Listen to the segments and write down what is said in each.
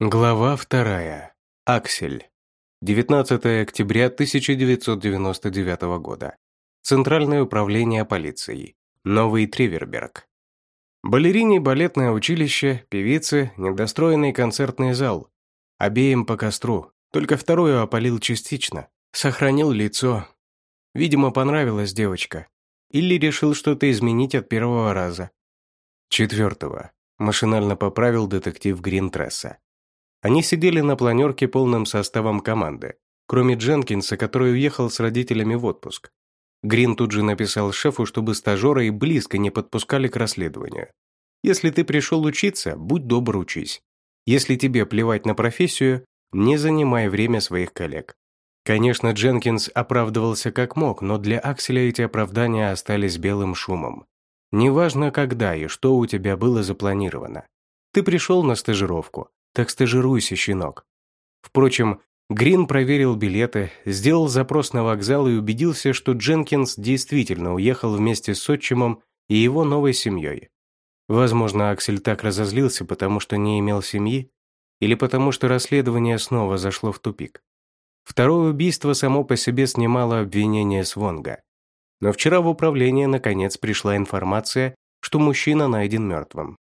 Глава вторая. Аксель. 19 октября 1999 года. Центральное управление полицией. Новый Триверберг. Балерине балетное училище, певицы, недостроенный концертный зал. Обеим по костру, только вторую опалил частично. Сохранил лицо. Видимо, понравилась девочка. Или решил что-то изменить от первого раза. Четвертого. Машинально поправил детектив Гринтресса. Они сидели на планерке полным составом команды, кроме Дженкинса, который уехал с родителями в отпуск. Грин тут же написал шефу, чтобы стажера и близко не подпускали к расследованию. «Если ты пришел учиться, будь добр учись. Если тебе плевать на профессию, не занимай время своих коллег». Конечно, Дженкинс оправдывался как мог, но для Акселя эти оправдания остались белым шумом. Неважно, когда и что у тебя было запланировано. Ты пришел на стажировку, так стажируйся, щенок. Впрочем, Грин проверил билеты, сделал запрос на вокзал и убедился, что Дженкинс действительно уехал вместе с отчимом и его новой семьей. Возможно, Аксель так разозлился, потому что не имел семьи, или потому что расследование снова зашло в тупик. Второе убийство само по себе снимало обвинение Свонга. Но вчера в управление наконец пришла информация, что мужчина найден мертвым.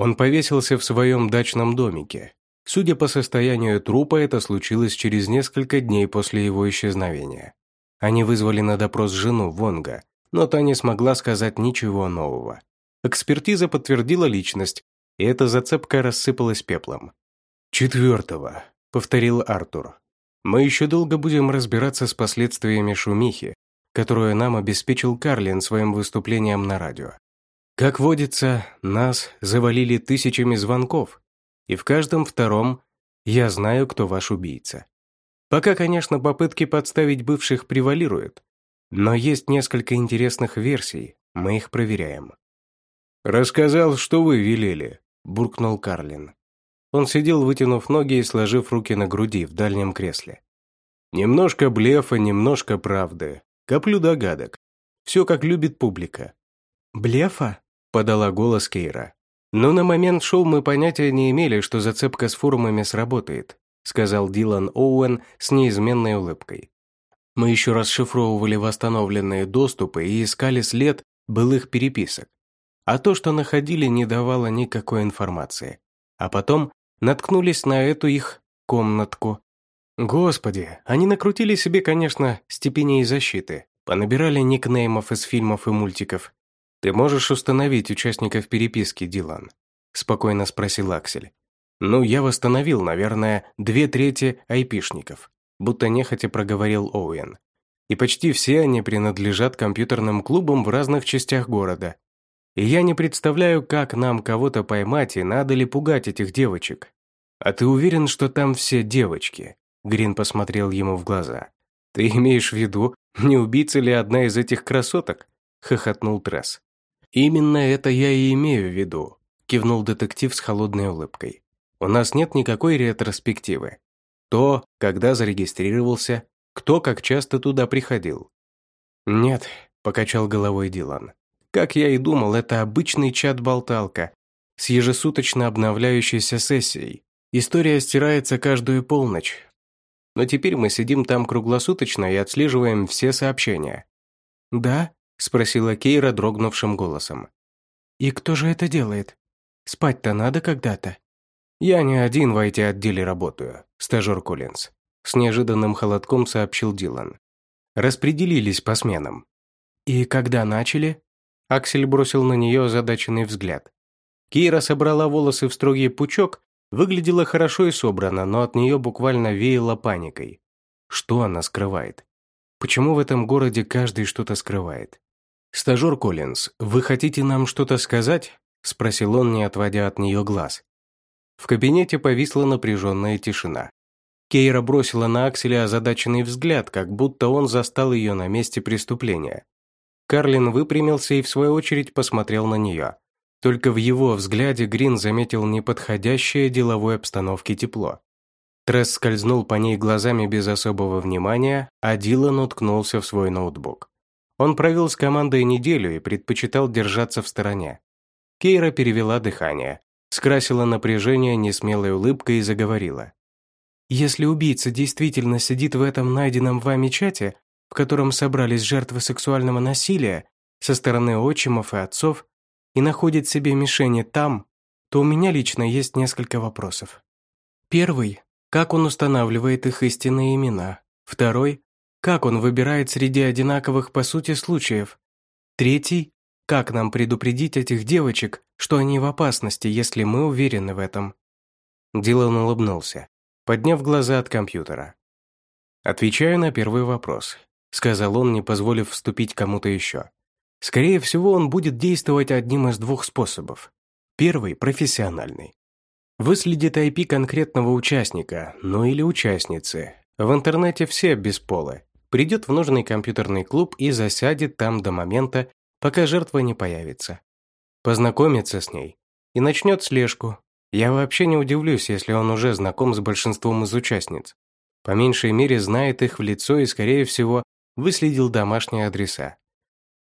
Он повесился в своем дачном домике. Судя по состоянию трупа, это случилось через несколько дней после его исчезновения. Они вызвали на допрос жену Вонга, но та не смогла сказать ничего нового. Экспертиза подтвердила личность, и эта зацепка рассыпалась пеплом. «Четвертого», — повторил Артур. «Мы еще долго будем разбираться с последствиями шумихи, которую нам обеспечил Карлин своим выступлением на радио. Как водится, нас завалили тысячами звонков, и в каждом втором «я знаю, кто ваш убийца». Пока, конечно, попытки подставить бывших превалируют, но есть несколько интересных версий, мы их проверяем. «Рассказал, что вы велели», – буркнул Карлин. Он сидел, вытянув ноги и сложив руки на груди в дальнем кресле. «Немножко блефа, немножко правды. Коплю догадок. Все, как любит публика». «Блефа?» Подала голос Кейра. «Но на момент шоу мы понятия не имели, что зацепка с форумами сработает», сказал Дилан Оуэн с неизменной улыбкой. «Мы еще расшифровывали восстановленные доступы и искали след былых переписок. А то, что находили, не давало никакой информации. А потом наткнулись на эту их комнатку. Господи, они накрутили себе, конечно, степеней защиты, понабирали никнеймов из фильмов и мультиков, «Ты можешь установить участников переписки, Дилан?» – спокойно спросил Аксель. «Ну, я восстановил, наверное, две трети айпишников», будто нехотя проговорил Оуэн. «И почти все они принадлежат компьютерным клубам в разных частях города. И я не представляю, как нам кого-то поймать и надо ли пугать этих девочек. А ты уверен, что там все девочки?» Грин посмотрел ему в глаза. «Ты имеешь в виду, не убийца ли одна из этих красоток?» – хохотнул Тресс. «Именно это я и имею в виду», – кивнул детектив с холодной улыбкой. «У нас нет никакой ретроспективы. То, когда зарегистрировался, кто как часто туда приходил». «Нет», – покачал головой Дилан. «Как я и думал, это обычный чат-болталка с ежесуточно обновляющейся сессией. История стирается каждую полночь. Но теперь мы сидим там круглосуточно и отслеживаем все сообщения». «Да?» Спросила Кейра дрогнувшим голосом. «И кто же это делает? Спать-то надо когда-то?» «Я не один в IT-отделе работаю, стажер Коллинз», с неожиданным холодком сообщил Дилан. «Распределились по сменам». «И когда начали?» Аксель бросил на нее озадаченный взгляд. Кейра собрала волосы в строгий пучок, выглядела хорошо и собрано, но от нее буквально веяло паникой. Что она скрывает? Почему в этом городе каждый что-то скрывает? «Стажер Коллинз, вы хотите нам что-то сказать?» – спросил он, не отводя от нее глаз. В кабинете повисла напряженная тишина. Кейра бросила на Акселя озадаченный взгляд, как будто он застал ее на месте преступления. Карлин выпрямился и в свою очередь посмотрел на нее. Только в его взгляде Грин заметил неподходящее деловой обстановке тепло. Тресс скользнул по ней глазами без особого внимания, а Дилан уткнулся в свой ноутбук. Он провел с командой неделю и предпочитал держаться в стороне. Кейра перевела дыхание. скрасила напряжение несмелой улыбкой и заговорила. «Если убийца действительно сидит в этом найденном вами чате, в котором собрались жертвы сексуального насилия со стороны отчимов и отцов, и находит себе мишени там, то у меня лично есть несколько вопросов. Первый – как он устанавливает их истинные имена? Второй – как он выбирает среди одинаковых по сути случаев? Третий – как нам предупредить этих девочек, что они в опасности, если мы уверены в этом? Дилан улыбнулся, подняв глаза от компьютера. «Отвечаю на первый вопрос», – сказал он, не позволив вступить кому-то еще. «Скорее всего, он будет действовать одним из двух способов. Первый – профессиональный. Выследит IP конкретного участника, ну или участницы. В интернете все бесполы. Придет в нужный компьютерный клуб и засядет там до момента, пока жертва не появится. Познакомится с ней и начнет слежку. Я вообще не удивлюсь, если он уже знаком с большинством из участниц. По меньшей мере знает их в лицо и, скорее всего, выследил домашние адреса.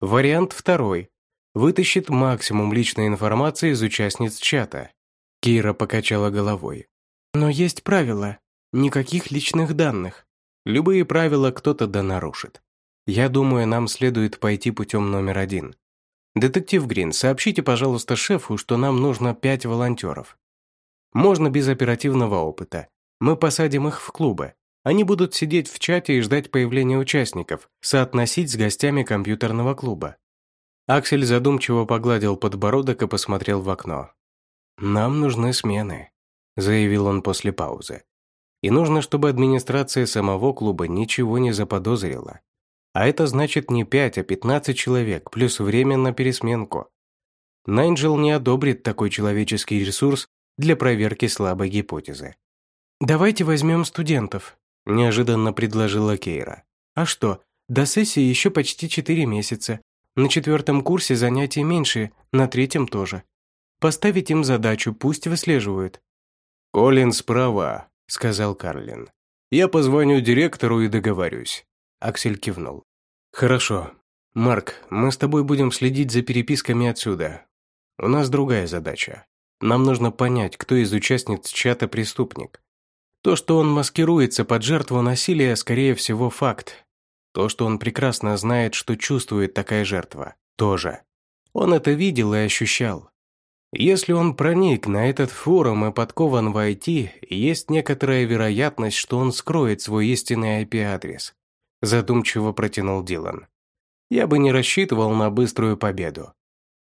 Вариант второй. Вытащит максимум личной информации из участниц чата Кира покачала головой. «Но есть правила. Никаких личных данных. Любые правила кто-то да нарушит. Я думаю, нам следует пойти путем номер один. Детектив Грин, сообщите, пожалуйста, шефу, что нам нужно пять волонтеров. Можно без оперативного опыта. Мы посадим их в клубы. Они будут сидеть в чате и ждать появления участников, соотносить с гостями компьютерного клуба. Аксель задумчиво погладил подбородок и посмотрел в окно. «Нам нужны смены», – заявил он после паузы. «И нужно, чтобы администрация самого клуба ничего не заподозрила. А это значит не пять, а пятнадцать человек, плюс время на пересменку. Найнджел не одобрит такой человеческий ресурс для проверки слабой гипотезы». «Давайте возьмем студентов», – неожиданно предложила Кейра. «А что, до сессии еще почти четыре месяца. На четвертом курсе занятий меньше, на третьем тоже. Поставить им задачу, пусть выслеживают». «Колин справа», — сказал Карлин. «Я позвоню директору и договорюсь». Аксель кивнул. «Хорошо. Марк, мы с тобой будем следить за переписками отсюда. У нас другая задача. Нам нужно понять, кто из участниц чата преступник. То, что он маскируется под жертву насилия, скорее всего, факт. То, что он прекрасно знает, что чувствует такая жертва, тоже. Он это видел и ощущал. Если он проник на этот форум и подкован в IT, есть некоторая вероятность, что он скроет свой истинный IP-адрес. Задумчиво протянул Дилан. Я бы не рассчитывал на быструю победу.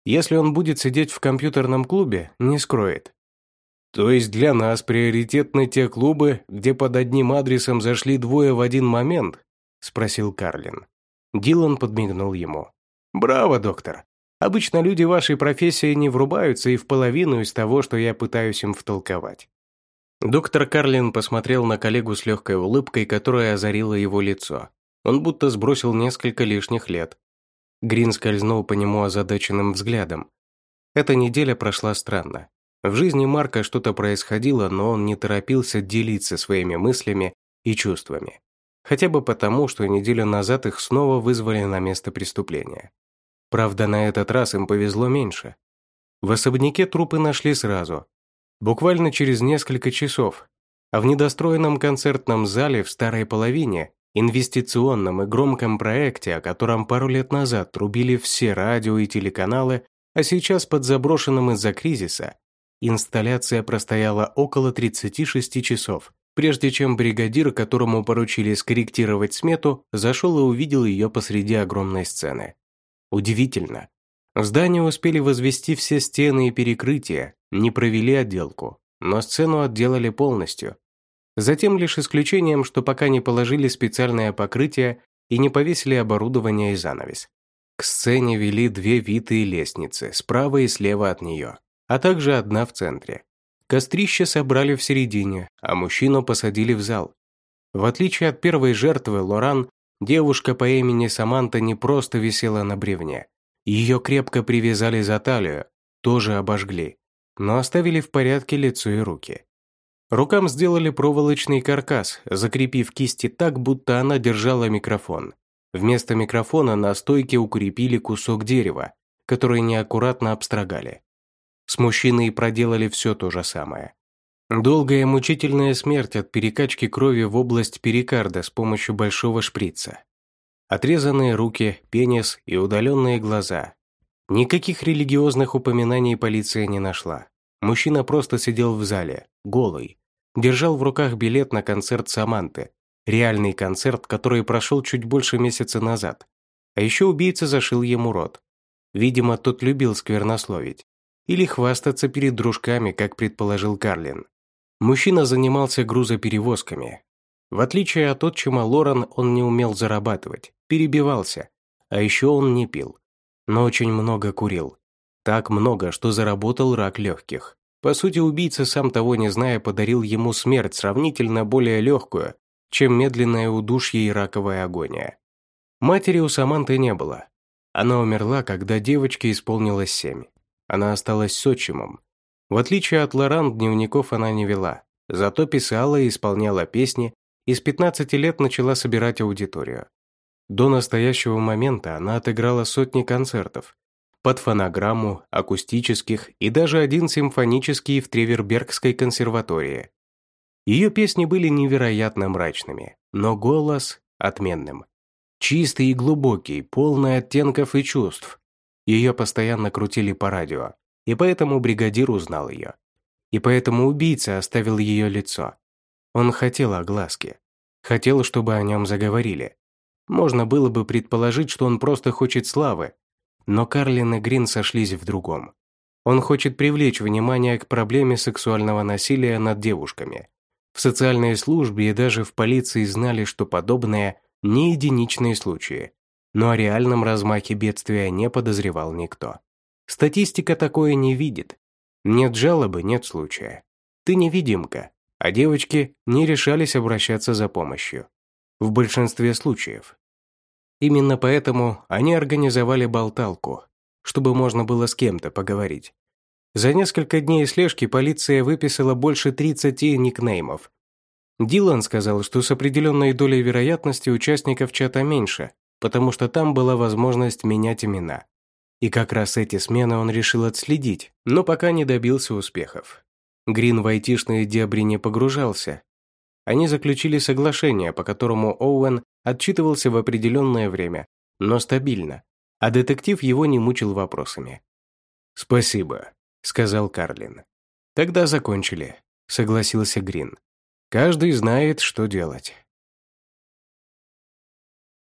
Если он будет сидеть в компьютерном клубе, не скроет. То есть для нас приоритетны те клубы, где под одним адресом зашли двое в один момент? Спросил Карлин. Дилан подмигнул ему. Браво, доктор. Обычно люди вашей профессии не врубаются и в половину из того, что я пытаюсь им втолковать». Доктор Карлин посмотрел на коллегу с легкой улыбкой, которая озарила его лицо. Он будто сбросил несколько лишних лет. Грин скользнул по нему озадаченным взглядом. Эта неделя прошла странно. В жизни Марка что-то происходило, но он не торопился делиться своими мыслями и чувствами. Хотя бы потому, что неделю назад их снова вызвали на место преступления. Правда, на этот раз им повезло меньше. В особняке трупы нашли сразу, буквально через несколько часов, а в недостроенном концертном зале в старой половине, инвестиционном и громком проекте, о котором пару лет назад трубили все радио и телеканалы, а сейчас под заброшенным из-за кризиса, инсталляция простояла около 36 часов, прежде чем бригадир, которому поручили скорректировать смету, зашел и увидел ее посреди огромной сцены. Удивительно. В здании успели возвести все стены и перекрытия, не провели отделку, но сцену отделали полностью. Затем лишь исключением, что пока не положили специальное покрытие и не повесили оборудование и занавес. К сцене вели две витые лестницы, справа и слева от нее, а также одна в центре. Кострище собрали в середине, а мужчину посадили в зал. В отличие от первой жертвы, Лоран Девушка по имени Саманта не просто висела на бревне. Ее крепко привязали за талию, тоже обожгли, но оставили в порядке лицо и руки. Рукам сделали проволочный каркас, закрепив кисти так, будто она держала микрофон. Вместо микрофона на стойке укрепили кусок дерева, который неаккуратно обстрогали. С мужчиной проделали все то же самое. Долгая мучительная смерть от перекачки крови в область перикарда с помощью большого шприца. Отрезанные руки, пенис и удаленные глаза. Никаких религиозных упоминаний полиция не нашла. Мужчина просто сидел в зале, голый. Держал в руках билет на концерт Саманты. Реальный концерт, который прошел чуть больше месяца назад. А еще убийца зашил ему рот. Видимо, тот любил сквернословить. Или хвастаться перед дружками, как предположил Карлин. Мужчина занимался грузоперевозками. В отличие от отчима Лорен, он не умел зарабатывать, перебивался. А еще он не пил. Но очень много курил. Так много, что заработал рак легких. По сути, убийца, сам того не зная, подарил ему смерть сравнительно более легкую, чем медленное удушье и раковая агония. Матери у Саманты не было. Она умерла, когда девочке исполнилось семь. Она осталась с отчимом, в отличие от Лоран, дневников она не вела, зато писала и исполняла песни, и с 15 лет начала собирать аудиторию. До настоящего момента она отыграла сотни концертов, под фонограмму, акустических и даже один симфонический в Тревербергской консерватории. Ее песни были невероятно мрачными, но голос отменным. Чистый и глубокий, полный оттенков и чувств. Ее постоянно крутили по радио, и поэтому бригадир узнал ее. И поэтому убийца оставил ее лицо. Он хотел огласки. Хотел, чтобы о нем заговорили. Можно было бы предположить, что он просто хочет славы. Но Карлин и Грин сошлись в другом. Он хочет привлечь внимание к проблеме сексуального насилия над девушками. В социальной службе и даже в полиции знали, что подобное – не единичные случаи. Но о реальном размахе бедствия не подозревал никто. Статистика такое не видит. Нет жалобы, нет случая. Ты невидимка, а девочки не решались обращаться за помощью. В большинстве случаев. Именно поэтому они организовали болталку, чтобы можно было с кем-то поговорить. За несколько дней слежки полиция выписала больше 30 никнеймов. Дилан сказал, что с определенной долей вероятности участников чата меньше, потому что там была возможность менять имена. И как раз эти смены он решил отследить, но пока не добился успехов. Грин в айтишные дебри не погружался. Они заключили соглашение, по которому Оуэн отчитывался в определенное время, но стабильно, а детектив его не мучил вопросами. «Спасибо», — сказал Карлин. «Тогда закончили», — согласился Грин. «Каждый знает, что делать».